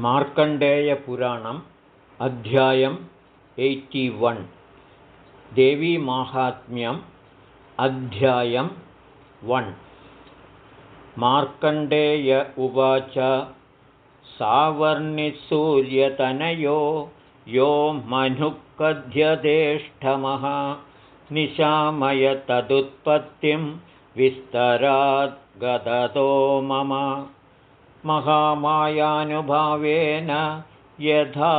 मार्कण्डेयपुराणम् अध्यायम् eighty one देवीमाहात्म्यम् अध्यायं one Markandeya उवाच सावर्णिसूर्यतनयो यो मनुकध्यदेष्टमः निशामय तदुत्पत्तिं विस्तराद्गदतो मम महामायानुभावेन यथा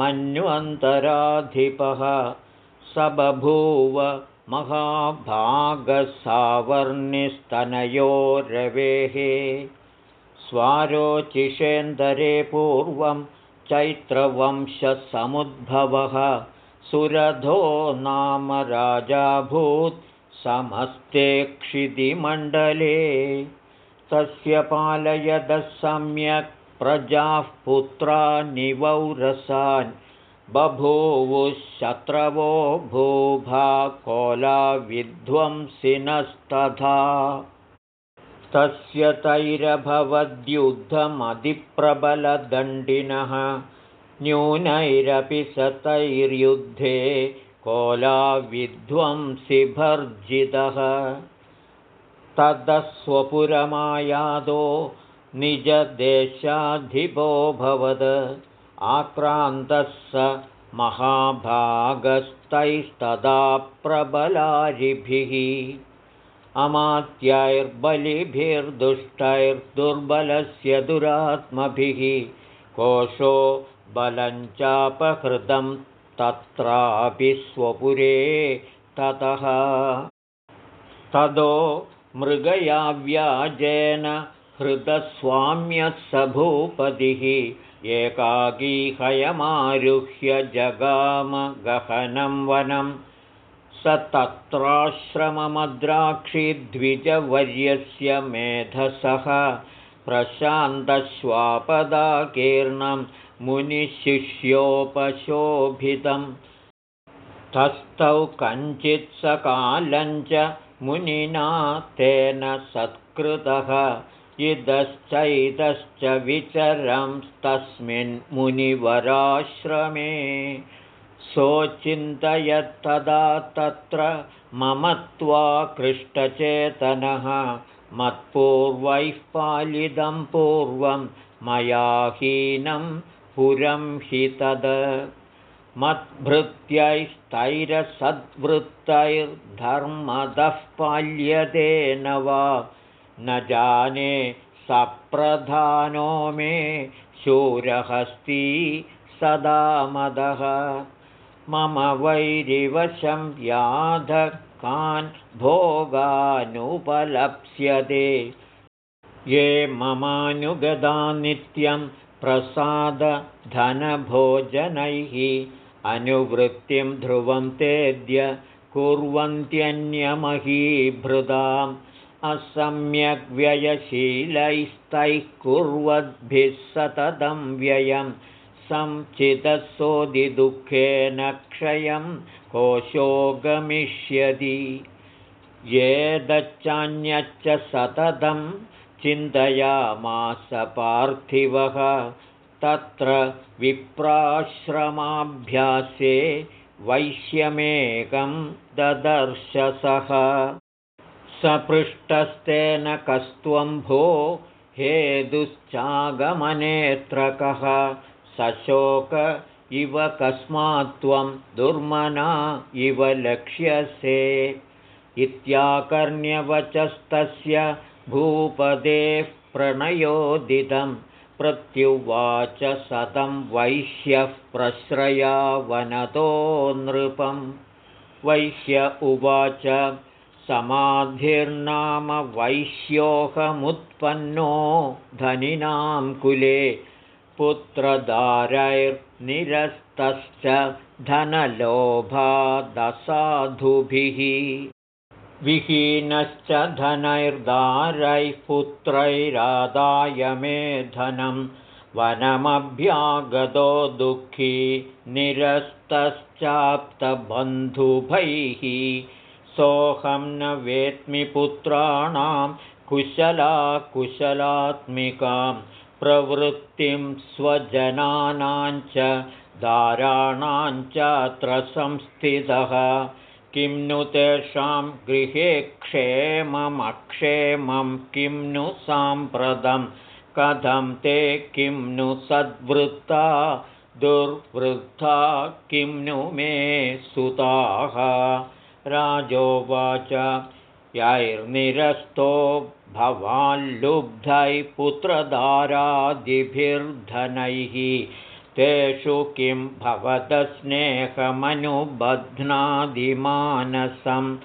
मन्वन्तराधिपः स बभूव महाभागसावर्णिस्तनयो रवेः स्वारोचिषेन्दरे पूर्वं चैत्रवंशसमुद्भवः सुरधो नाम राजाभूत् समस्ते क्षितिमण्डले तस्य पालयदः सम्यक् प्रजाः पुत्रा निवौरसान्। बभूवुः शत्रवो भूभा कोलाविध्वंसिनस्तथा तस्य तैरभवद्युद्धमधिप्रबलदण्डिनः न्यूनैरपि स तैर्युद्धे कोलाविध्वंसिभर्जितः ततस्वपुरमायादो निजदेशाधिपोऽभवद् आक्रान्तः स महाभागस्तैस्तदा प्रबलारिभिः। अमात्यैर्बलिभिर्दुष्टैर्दुर्बलस्य दुरात्मभिः। कोशो बलञ्चापहृतं तत्रापि स्वपुरे ततः। तदो मृगयाव्याजेन हृतस्वाम्यः स भूपतिः एकाकीहयमारुह्य जगामगहनं वनं। स तत्राश्रममद्राक्षिद्विजवर्यस्य मेधसः प्रशान्तश्वापदाकीर्णं मुनिशिष्योपशोभितं। तस्थौ कञ्चित्सकालञ्च मुनिना तेन सत्कृतः इदश्चैतश्च विचरंस्तस्मिन् मुनिवराश्रमे। सोचिन्तयत्तदा तत्र मम त्वाकृष्टचेतनः मत्पूर्वैः पालितं पूर्वं मया हीनं पुरं हि तद् मद्भृत्यैस्तैरसद्वृत्तैर्धर्मदः पाल्यते न वा? न जाने सप्रधानो मे शूरहस्ती सदा मदः। मम वैरिवशं याधकान् भोगानुपलप्स्यते। ये ममानुगदा नित्यं प्रसादधनभोजनैः अनुवृत्तिं ध्रुवं तेद्य कुर्वन्त्यन्यमहीभृदाम् असम्यग्व्ययशीलैस्तैः कुर्वद्भिः सततं व्ययं। संचितसोदिदुःखेन क्षयं कोशो गमिष्यति ये दच्चान्यच्च सततं चिन्तयामास पार्थिवः तत्र विप्राश्रमाभ्यासे वैश्यमेकं ददर्शसः। सपृष्टस्तेन कस्त्वं भो हेदुश्चागमनेत्रकः। सशोक इव कस्मात्त्वं दुर्मना इव लक्ष्यसे। इत्याकर्ण्यवचस्तस्य भूपदेः प्रणयोदितं प्रत्युवाच सतं वैश्यः प्रश्रया वनतो नृपं वैश्य उवाच समाधिर्नाम वैश्योऽहमुत्पन्नो धनिनां कुले पुत्रदारैर्निरस्तश्च धनलोभादसाधुभिः विहीनश्च धनैर्दारैः पुत्रैरादाय मे धनं। वनमभ्यागतो दुःखी निरस्तश्चाप्तबन्धुभैः। सोऽहं न वेत्मि पुत्राणां कुशलाकुशलात्मिकां। प्रवृत्तिं स्वजनानाञ्च दाराणाञ्चात्र संस्थितः किं नु तेषां गृहे क्षेममक्षेमं किं नु साम्प्रतं कथं ते किं नु सद्वृत्ता दुर्वृत्ता किं नु मे सुताः। राजोवाच यैर्निरस्तो भवाल्लुब्धैः पुत्रदारादिभिर्धनैः तेषु किं भवतस्नेहमनुबध्नादिमानसं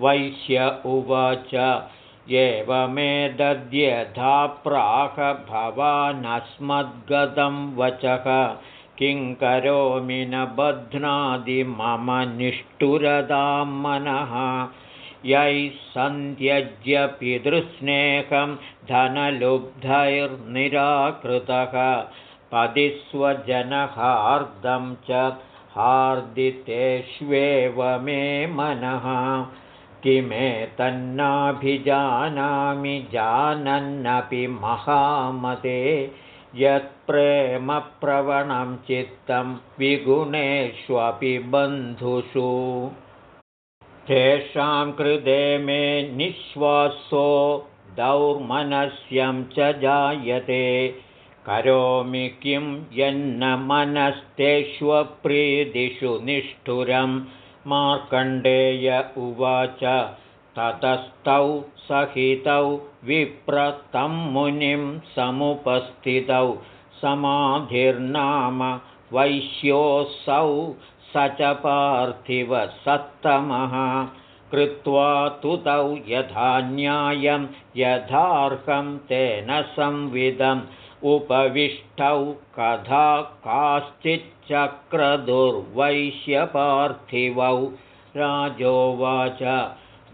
वैश्य उवाच एवमेदद्यथा प्राह भवानस्मद्गतं वचः। किं करोमि न बध्नादि मम निष्ठुरदां मनः। यैः सन्त्यज्य पितृस्नेहं धनलुब्धैर्निराकृतः पदिस्वजनहार्दं च हार्दितेष्वेव मे मनः। किमेतन्नाभिजानामि जानन्नपि महामते। यत्प्रेमप्रवणं चित्तं विगुणेष्वपि बन्धुषु। तेषां कृते मे निःश्वासो दौर्मनस्यं च जायते करोमि किं यन्न मनस्तेष्वप्रीतिषु निष्ठुरं। मार्कण्डेय उवाच ततस्तौ सहितौ विप्रतं मुनिं समुपस्थितौ। समाधिर्नाम वैश्योऽसौ स च पार्थिवसत्तमः कृत्वा तुतौ यथा न्यायं यथार्हं तेन संविदम् उपविष्टौ कथा काश्चिच्चक्रदुर्वैश्यपार्थिवौ। राजोवाच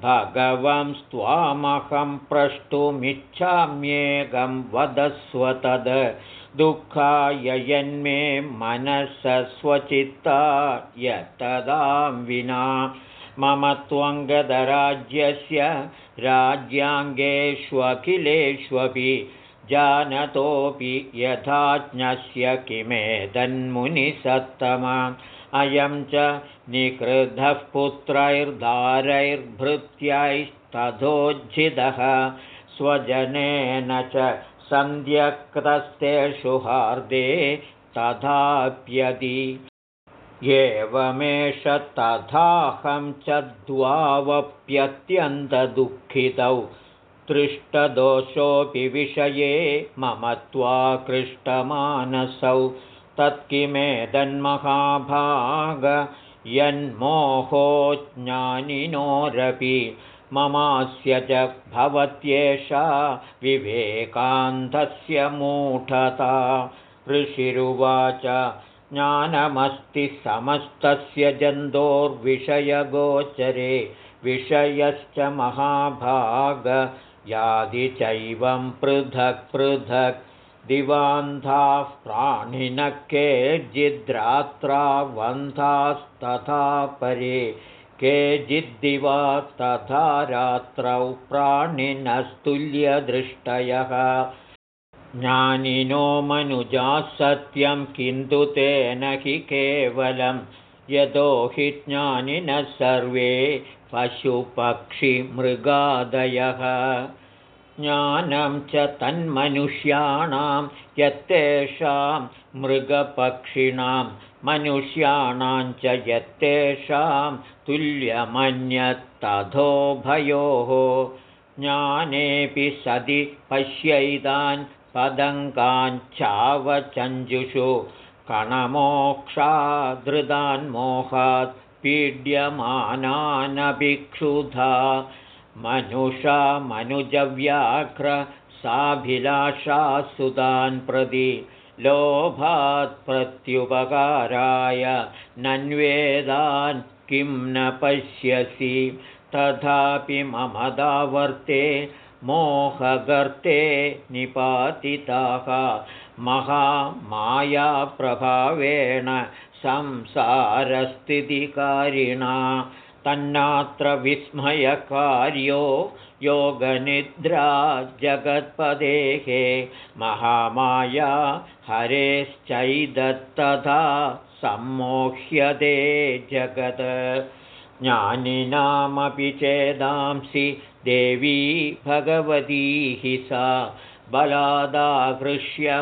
भगवंस्त्वामहं प्रष्टुमिच्छाम्येकं वदस्व तद्। दुःखाय यन्मे मनसस्वचित्ता यत्तदां विना। मम त्वङ्गदराज्यस्य राज्याङ्गेष्वखिलेष्वपि जानतोऽपि यथाज्ञस्य किमेदन्मुनिसत्तमा अयं च निकृधः पुत्रैर्धारैर्भृत्यैस्तथोज्झितः। स्वजनेन च सन्ध्यक्तस्तेषु हार्दे तथाप्यदि। एवमेष तथाहं च द्वावप्यत्यन्तदुःखितौ तृष्टदोषोऽपि विषये मम त्वाकृष्टमानसौ तत्किमेतन्महाभाग यन्मोहो ज्ञानिनोरपि ममास्य च भवत्येषा विवेकान्धस्य मूढता। ऋषिरुवाच ज्ञानमस्ति समस्तस्य जन्तोर्विषयगोचरे विषयश्च महाभाग यादि चैवं पृथक् पृथक् दिवान्धाः प्राणिनः केचिद्रात्रावन्धास्तथा परे केचिद्दिवा तथा रात्रौ प्राणिनस्तुल्यदृष्टयः। ज्ञानिनो मनुजाः सत्यं किन्तु तेन हि केवलं यतो हि ज्ञानिनः सर्वे पशुपक्षिमृगादयः। ज्ञानं च तन्मनुष्याणां यत्तेषां मृगपक्षिणां मनुष्याणां च यत्तेषां तुल्यमन्यत्तथोभयोः ज्ञानेऽपि सति पश्यैतान् पदङ्काञ्चावचञ्जुषु कणमोक्षादृदान्मोहात् पीड्यमानानभिक्षुधा। मनुषा सुतान् प्रति लोभात् प्रत्युपकाराय नन्वेदान् किं न पश्यसि। तथापि ममदावर्ते मोहगर्ते निपातिताः महामायाप्रभावेण संसारस्थितिकारिणा तन्नात्र विस्मयकार्यो योगनिद्रा जगत्पदेः महामाया हरेश्चैदत्तथा सम्मोह्यते जगत् ज्ञानिनामपि चेदांसि देवी भगवती सा।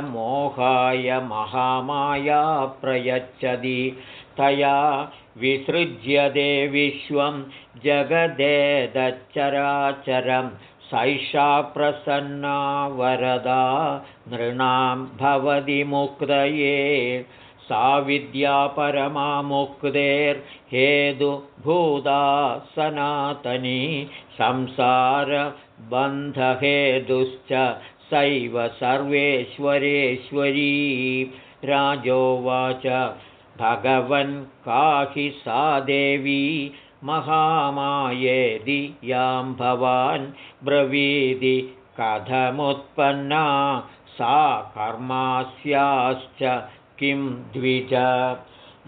मोहाय महामाया प्रयच्छति। तया विसृज्यते विश्वं जगदेदच्चराचरं। सैषा प्रसन्ना वरदा नृणां भवति मुक्तये सा विद्या परमा मुक्तेर्हेदुभूता सनातनी संसारबन्धहेतुश्च सैव सर्वेश्वरेश्वरी। राजोवाच भगवन् काहि सा देवी। महामायेदि यां भवान् ब्रवीदि कथमुत्पन्ना सा कर्मास्याश्च किं द्विज?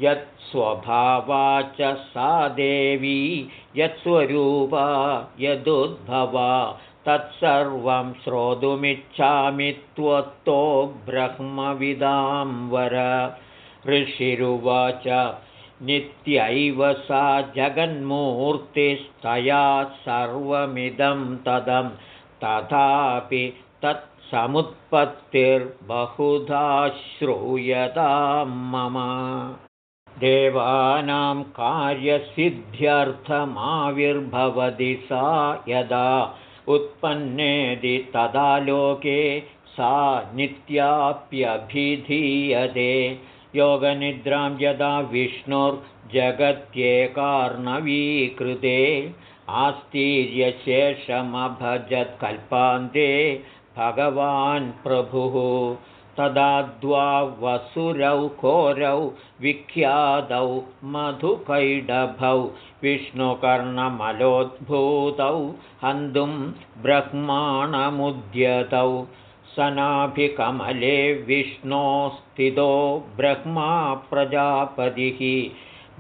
यत्स्वभावा च सा देवी यत्स्वरूपा यदुद्भवा तत्सर्वं श्रोतुमिच्छामि त्वत्तो ब्रह्मविदां वर ऋषिरुवाच नित्यैव सा जगन्मूर्तिस्तया सर्वमिदं तदं तथापि तत्समुत्पत्तिर्बहुधा श्रूयतां मम। देवानां कार्यसिद्ध्यर्थमाविर्भवति सा यदा उत्पन्नेदि तदा लोके सा नित्याप्यभिधीयते। योगनिद्रां यदा विष्णुर्जगत्येकार्णवीकृते आस्तीर्यशेषमभजत्कल्पान्ते भगवान् प्रभुः। तदा वसुरौ घोरौ विख्यातौ मधुकैडभौ विष्णुकर्णमलोद्भूतौ हन्तुं ब्रह्माणमुद्यतौ। सनाभिकमले विष्णोस्थितो ब्रह्मा प्रजापतिः।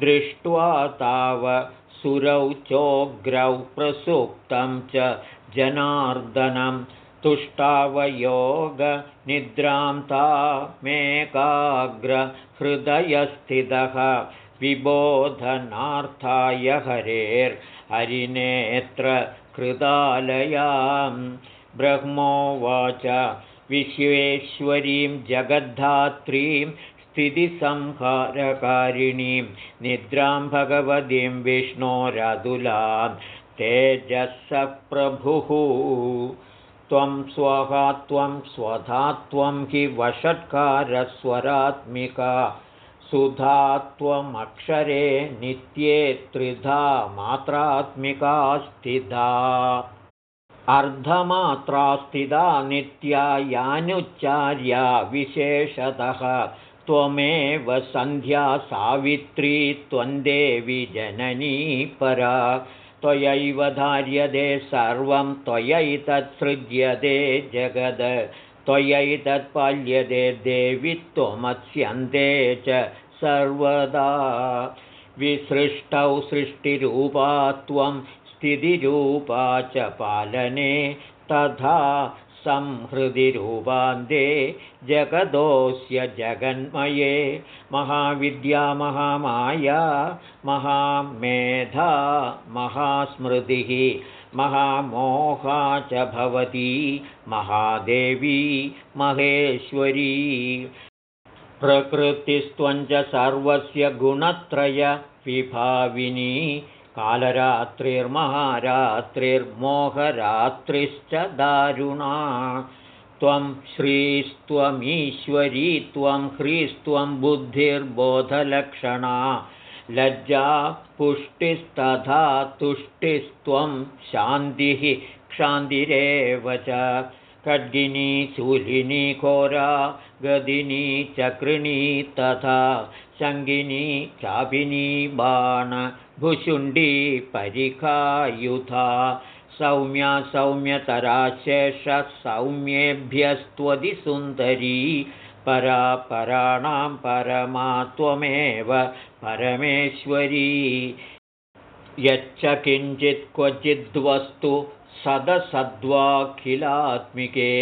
दृष्ट्वा ताव सुरौ चोग्रौ प्रसुप्तं च जनार्दनं तुष्टावयोगनिद्रां तामेकाग्रहृदयस्थितः विबोधनार्थाय हरेर्हरिनेत्र कृतालयाम् ब्रह्मोवाच विश्वेश्वरीं जगद्धात्रीं स्थितिसंहारकारिणीं निद्रां भगवतीं विष्णोरदुलां तेजःसप्रभुः त्वं स्वहा त्वं स्वधा त्वं हि वषट्कारस्वरात्मिका। सुधा त्वमक्षरे नित्ये त्रिधा मात्रात्मिका स्थिता। अर्धमात्रास्थिता नित्या यानुच्चार्या विशेषतः। त्वमेव सन्ध्या सावित्री त्वन्देवि जननी परा त्वयैव धार्यते सर्वं त्वयैतत्सृज्यते जगद त्वयैतत्पाल्यते देवि त्वमत्स्यन्ते च सर्वदा। विसृष्टौ सृष्टिरूपा त्वं स्थितिरूपा च पालने तथा संहृदिरूपान्ते जगदोऽस्य जगन्मये महाविद्या महामाया महामेधा महास्मृतिः महामोहा च भवती महादेवी महेश्वरी। प्रकृतिस्त्वञ्च सर्वस्य गुणत्रयविभाविनी कालरात्रिर्महारात्रिर्मोहरात्रिश्च दारुणा। त्वं श्रीस्त्वमीश्वरी त्वं ह्रीस्त्वं बुद्धिर्बोधलक्षणा। लज्जा पुष्टिस्तथा तुष्टिस्त्वं शान्तिः क्षान्तिरेव च। खड्गिनी शूलिनी घोरा गदिनी चकृणी तथा शङ्गिनी चापिनी बाणभुषुण्डी परिखायुधा सौम्या सौम्येभ्यस्त्वदिसुन्दरी परा पराणां परमा त्वमेव परमेश्वरी। यच्च किञ्चित् क्वचिद्वस्तु सदसद्वाखिलात्मिके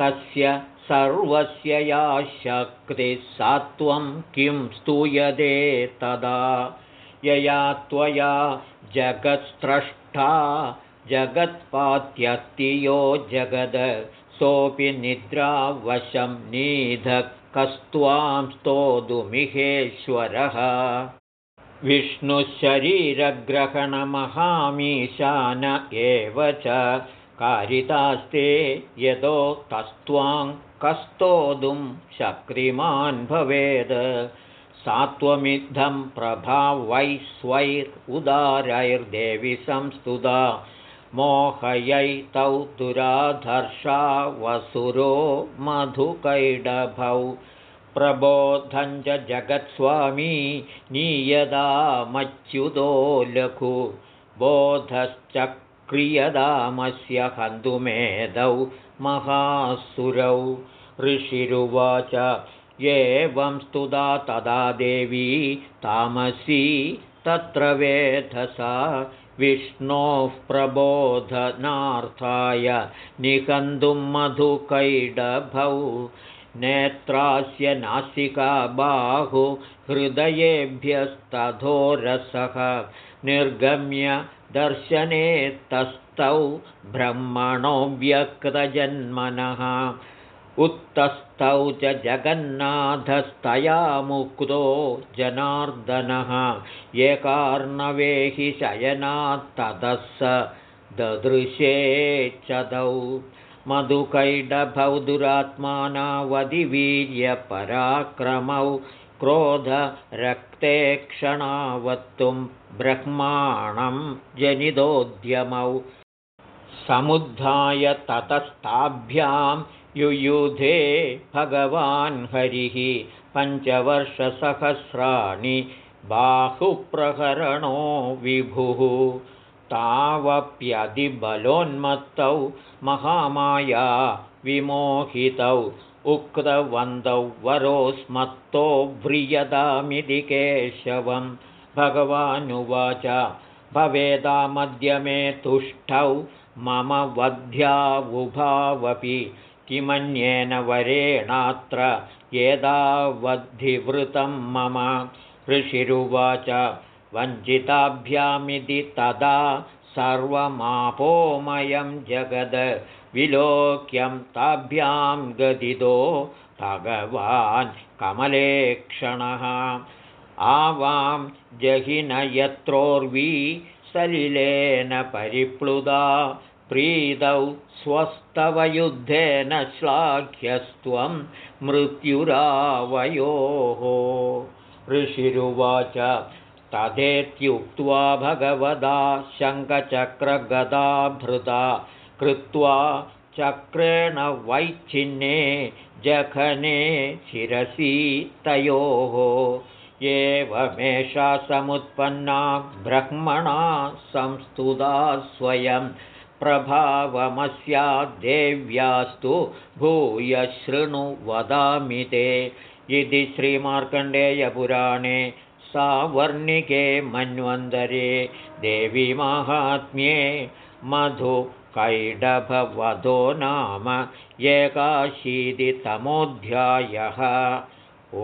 तस्य सर्वस्य या शक्तिः सा त्वं किं स्तूयते तदा यया त्वया जगत्स्रष्टा जगत्पात्यतियो जगद सोऽपि निद्रावशं नीधः कस्त्वां स्तोतुमिहेश्वरः विष्णुशरीरग्रहणमहामीशान एव च कारितास्ते यतो तस्त्वां कस्तोदुं शक्तिमान् भवेद् सात्वमिद्धं प्रभावैस्वैरुदारैर्देवि संस्तुता मोहयैतौ दुराधर्षा वसुरो मधुकैडभौ। प्रबोधञ्च जगत्स्वामी नीयदामच्युतो लघु। बोधश्चक्रियदामस्य हन्तुमेधौ महासुरौ। ऋषिरुवाच एवं स्तुता तदा देवी तामसी तत्र वेधसा। विष्णोः प्रबोधनार्थाय निकन्तुं मधुकैडभौ। नेत्रास्य नासिका बाहु हृदयेभ्यस्तधोरसः निर्गम्य दर्शने तस्थौ ब्रह्मणो व्यक्तजन्मनः उत्तस्थौ च जगन्नाथस्तया मुक्तो जनार्दनः। ये कार्णवे हि शयनात्ततः स ददृशेच्छदौ मधुकैडभौ दुरात्मानावधिवीर्यपराक्रमौ क्रोधरक्ते क्षणावत्तुं ब्रह्माणं जनितोद्यमौ समुद्धाय ततस्ताभ्यां युयुधे भगवान् हरिः पञ्चवर्षसहस्राणि बाहुप्रहरणो विभुः तावप्यधिबलोन्मत्तौ महामाया विमोहितौ उक्तवन्तौ वरोस्मत्तो व्रियदामिति केशवं भगवानुवाच भवेदामद्य मे तुष्टौ मम वध्यावुभावपि किमन्येन वरेणात्र यदावद्धिवृतं मम ऋषिरुवाच वञ्चिताभ्यामिति तदा सर्वमापोमयं जगद विलोक्यं ताभ्यां गदितो भगवान् कमलेक्षणः। आवां जहिनयत्रोर्वी सलिलेन परिप्लुदा प्रीतौ स्वस्तवयुद्धेन श्लाघ्यस्त्वं मृत्युरावयोः। ऋषिरुवाच तथेत्युक्त्वा भगवदा शङ्खचक्रगदाभृता कृत्वा चक्रेण वैच्छिन्ने जखने शिरसि तयोः। एवमेषा समुत्पन्ना ब्रह्मणा संस्तुता स्वयं प्रभावमस्याद्देव्यास्तु शृणु वदामि ते। इति श्रीमार्कण्डेयपुराणे सावर्णिके मन्वन्तरे देवीमाहात्म्ये मधुकैडभवधो नाम एकाशीतितमोऽध्यायः। ओ